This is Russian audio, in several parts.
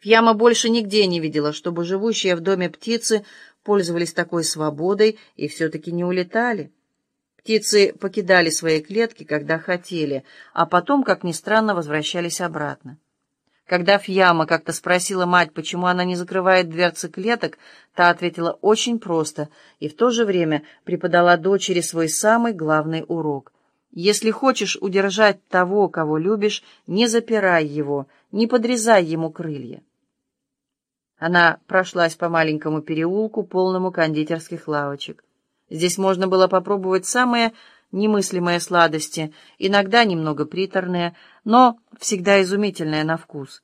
Фьяма больше нигде не видела, чтобы живущие в доме птицы пользовались такой свободой и все-таки не улетали. Птицы покидали свои клетки, когда хотели, а потом, как ни странно, возвращались обратно. Когда Фьяма как-то спросила мать, почему она не закрывает дверцы клеток, та ответила очень просто и в то же время преподала дочери свой самый главный урок. Если хочешь удержать того, кого любишь, не запирай его, не подрезай ему крылья. Она прошлась по маленькому переулку, полному кондитерских лавочек. Здесь можно было попробовать самые немыслимые сладости, иногда немного приторные, но всегда изумительные на вкус.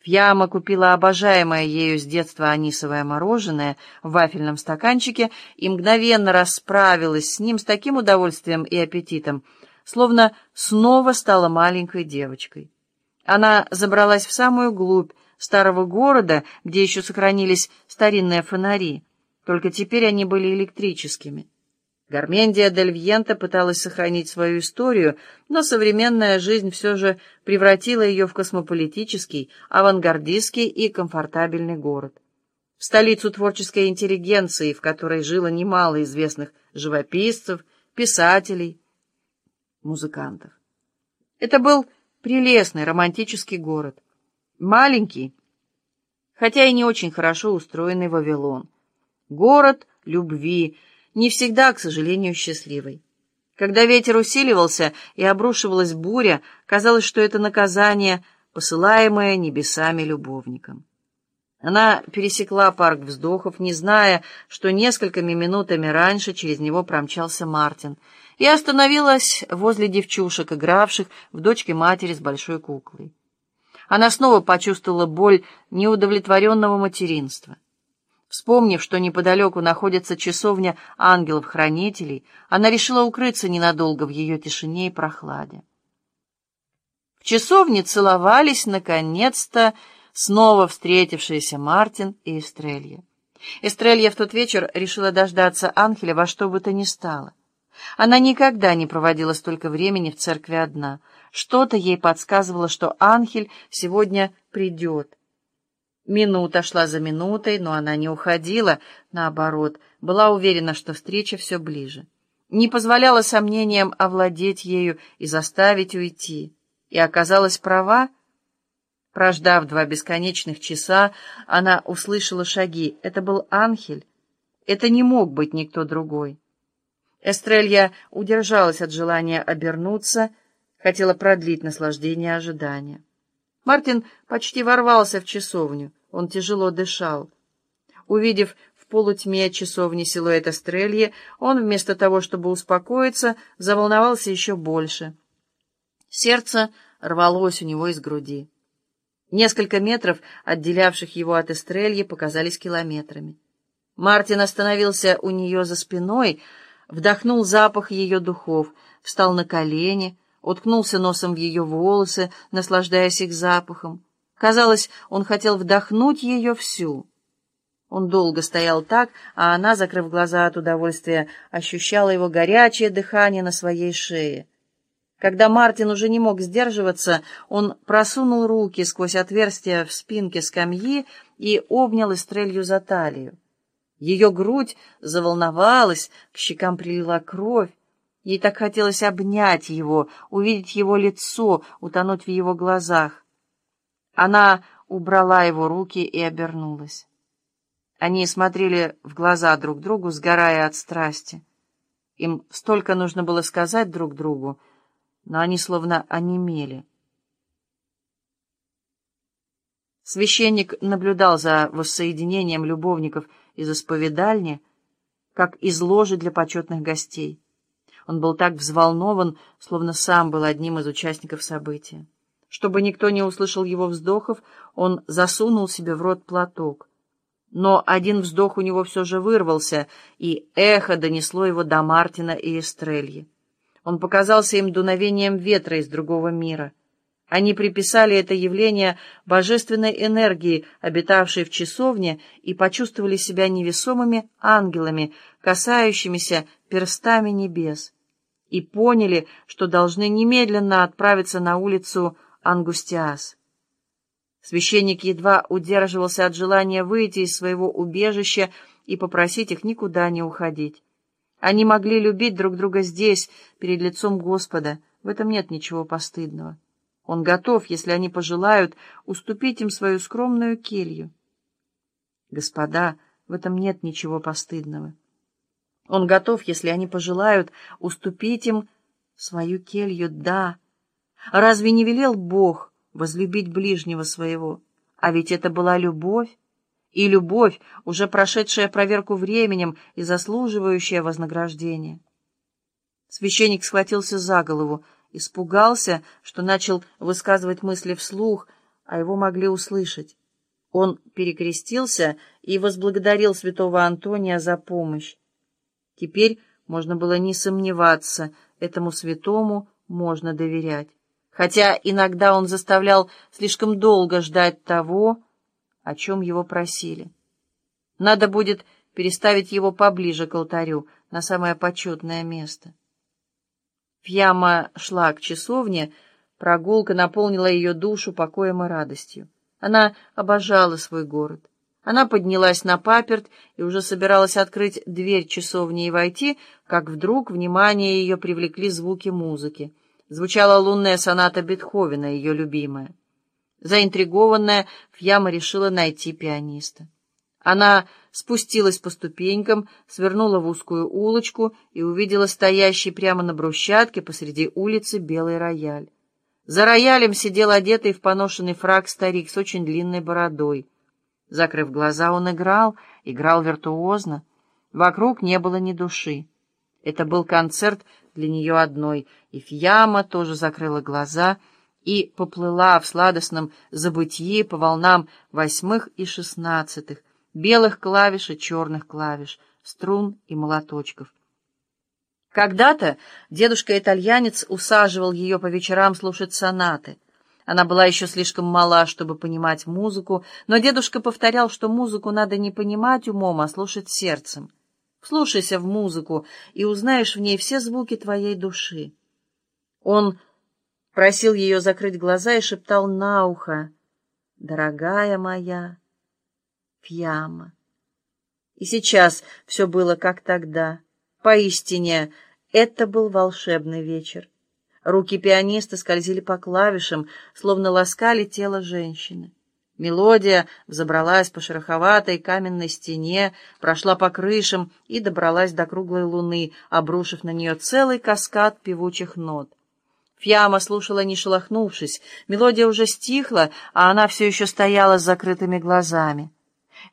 Фьяма купила обожаемое ею с детства анисовое мороженое в вафельном стаканчике и мгновенно расправилась с ним с таким удовольствием и аппетитом, словно снова стала маленькой девочкой. Она забралась в самую глубь старого города, где еще сохранились старинные фонари, только теперь они были электрическими. Гармендия дель Вьента пыталась сохранить свою историю, но современная жизнь все же превратила ее в космополитический, авангардистский и комфортабельный город. В столицу творческой интеллигенции, в которой жило немало известных живописцев, писателей, музыкантов. Это был прелестный романтический город. Маленький, хотя и не очень хорошо устроенный Вавилон. Город любви, не всегда, к сожалению, счастливой. Когда ветер усиливался и обрушивалась буря, казалось, что это наказание, посылаемое небесами любовникам. Она пересекла парк вздохов, не зная, что несколькими минутами раньше через него промчался Мартин, и остановилась возле девчушек, игравших в дочке матери с большой куклой. Она снова почувствовала боль неудовлетворенного материнства. Вспомнив, что неподалеку находится часовня ангелов-хранителей, она решила укрыться ненадолго в ее тишине и прохладе. В часовне целовались, наконец-то, снова встретившиеся Мартин и Эстрелья. Эстрелья в тот вечер решила дождаться Ангеля во что бы то ни стало. Она никогда не проводила столько времени в церкви одна. Что-то ей подсказывало, что Ангель сегодня придет. Минута шла за минутой, но она не уходила, наоборот, была уверена, что встреча все ближе. Не позволяла сомнениям овладеть ею и заставить уйти. И оказалась права. Прождав два бесконечных часа, она услышала шаги. Это был Анхель. Это не мог быть никто другой. Эстрелья удержалась от желания обернуться, хотела продлить наслаждение ожидания. Мартин почти ворвался в часовню. Он тяжело дышал. Увидев в полутьме часовни силуэт Эстрельи, он вместо того, чтобы успокоиться, заволновался еще больше. Сердце рвалось у него из груди. Несколько метров, отделявших его от Эстрельи, показались километрами. Мартин остановился у нее за спиной, вдохнул запах ее духов, встал на колени, уткнулся носом в ее волосы, наслаждаясь их запахом. Казалось, он хотел вдохнуть ее всю. Он долго стоял так, а она, закрыв глаза от удовольствия, ощущала его горячее дыхание на своей шее. Когда Мартин уже не мог сдерживаться, он просунул руки сквозь отверстие в спинке скамьи и обнял Эстрелью за талию. Ее грудь заволновалась, к щекам прилила кровь. Ей так хотелось обнять его, увидеть его лицо, утонуть в его глазах. Она убрала его руки и обернулась. Они смотрели в глаза друг другу, сгорая от страсти. Им столько нужно было сказать друг другу, но они словно онемели. Священник наблюдал за воссоединением любовников из исповедальни, как из ложи для почетных гостей. Он был так взволнован, словно сам был одним из участников события. Чтобы никто не услышал его вздохов, он засунул себе в рот платок. Но один вздох у него все же вырвался, и эхо донесло его до Мартина и Эстрельи. Он показался им дуновением ветра из другого мира. Они приписали это явление божественной энергии, обитавшей в часовне, и почувствовали себя невесомыми ангелами, касающимися перстами небес, и поняли, что должны немедленно отправиться на улицу Ангустиас. Священник едва удерживался от желания выйти из своего убежища и попросить их никуда не уходить. Они могли любить друг друга здесь, перед лицом Господа. В этом нет ничего постыдного. Он готов, если они пожелают, уступить им свою скромную келью. Господа, в этом нет ничего постыдного. Он готов, если они пожелают, уступить им свою келью, да. Разве не велел Бог возлюбить ближнего своего? А ведь это была любовь, и любовь, уже прошедшая проверку временем и заслуживающая вознаграждения. Священник схватился за голову, испугался, что начал высказывать мысли вслух, а его могли услышать. Он перекрестился и возблагодарил святого Антония за помощь. Теперь можно было не сомневаться, этому святому можно доверять. Хотя иногда он заставлял слишком долго ждать того, о чем его просили. Надо будет переставить его поближе к алтарю, на самое почетное место. Фьяма шла к часовне, прогулка наполнила ее душу покоем и радостью. Она обожала свой город. Она поднялась на паперт и уже собиралась открыть дверь часовни и войти, как вдруг внимание ее привлекли звуки музыки. Звучала лунная соната Бетховена, ее любимая. Заинтригованная, Фьяма решила найти пианиста. Она спустилась по ступенькам, свернула в узкую улочку и увидела стоящий прямо на брусчатке посреди улицы белый рояль. За роялем сидел одетый в поношенный фраг старик с очень длинной бородой. Закрыв глаза, он играл, играл виртуозно. Вокруг не было ни души. Это был концерт для нее одной, и Фьяма тоже закрыла глаза и поплыла в сладостном забытии по волнам восьмых и шестнадцатых, белых клавиш и черных клавиш, струн и молоточков. Когда-то дедушка-итальянец усаживал ее по вечерам слушать сонаты. Она была еще слишком мала, чтобы понимать музыку, но дедушка повторял, что музыку надо не понимать умом, а слушать сердцем. Вслушайся в музыку, и узнаешь в ней все звуки твоей души. Он просил ее закрыть глаза и шептал на ухо, «Дорогая моя, Фьяма». И сейчас все было как тогда. Поистине, это был волшебный вечер. Руки пианиста скользили по клавишам, словно ласкали тело женщины. Мелодия взобралась по шероховатой каменной стене, прошла по крышам и добралась до круглой луны, обрушив на нее целый каскад певучих нот. Фьяма слушала, не шелохнувшись. Мелодия уже стихла, а она все еще стояла с закрытыми глазами.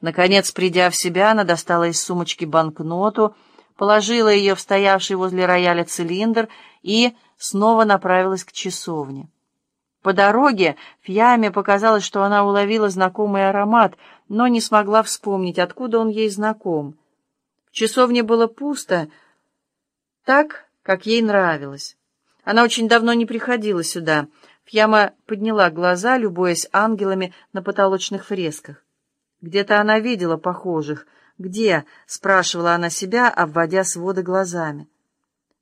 Наконец, придя в себя, она достала из сумочки банкноту, положила ее в стоявший возле рояля цилиндр и снова направилась к часовне. По дороге Фьяме показалось, что она уловила знакомый аромат, но не смогла вспомнить, откуда он ей знаком. В часовне было пусто, так, как ей нравилось. Она очень давно не приходила сюда. Фьяма подняла глаза, любуясь ангелами на потолочных фресках. Где-то она видела похожих — «Где?» — спрашивала она себя, обводя своды глазами.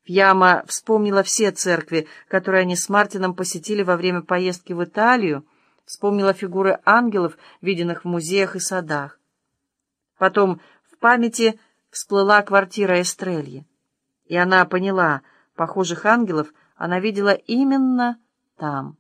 Фьяма вспомнила все церкви, которые они с Мартином посетили во время поездки в Италию, вспомнила фигуры ангелов, виденных в музеях и садах. Потом в памяти всплыла квартира Эстрельи, и она поняла, похожих ангелов она видела именно там.